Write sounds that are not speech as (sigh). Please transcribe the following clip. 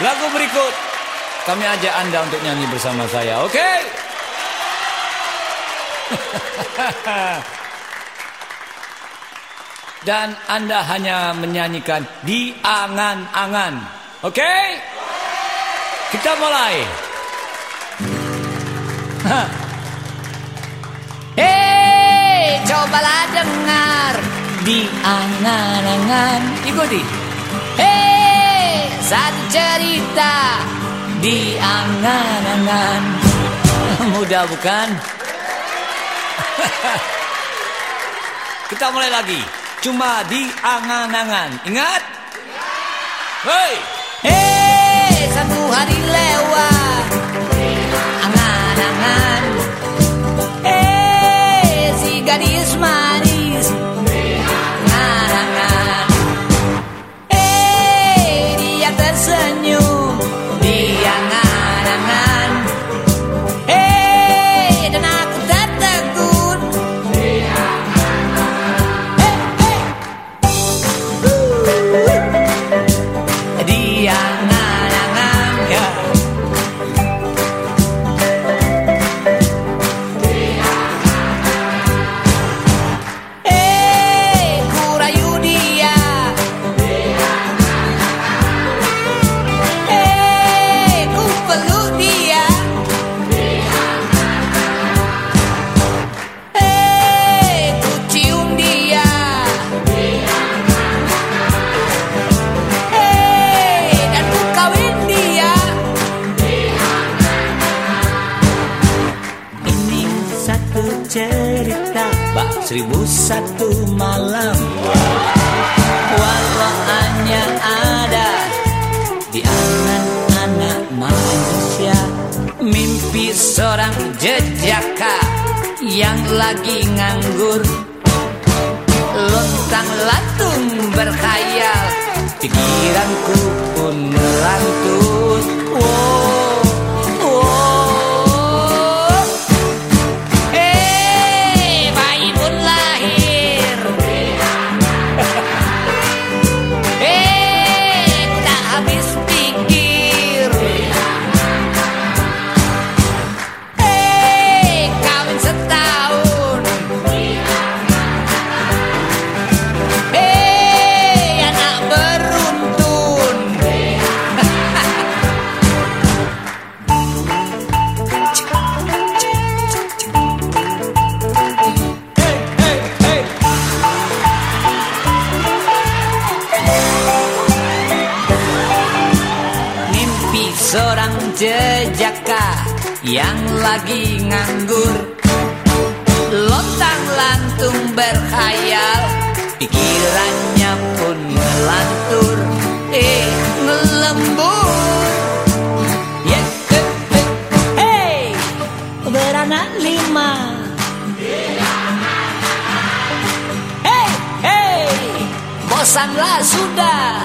Lagu berikut kami ajak Anda untuk nyanyi bersama saya, oke? (laughs) Dan Anda hanya menyanyikan di angan-angan, oke? Kita mulai. (laughs) Hei, cobalah dengar di angan-angan. Ikuti. Hei, satu cerita di angan-angan. (laughs) Mudah bukan? (laughs) Kita mulai lagi. Cuma di angan-angan. Ingat? Hei! Hei, satu hari lewat. Seribu satu malam. Walau hanya ada Di anak-anak manusia. Mimpi seorang jejaka Yang lagi nganggur. Lontang lantung berkhayal Pikiranku pun melantur. Wow, wow jejaka yang lagi nganggur. Lontang lantung berkhayal Pikirannya pun melantur. Eh, ngelembur. Bosanlah sudah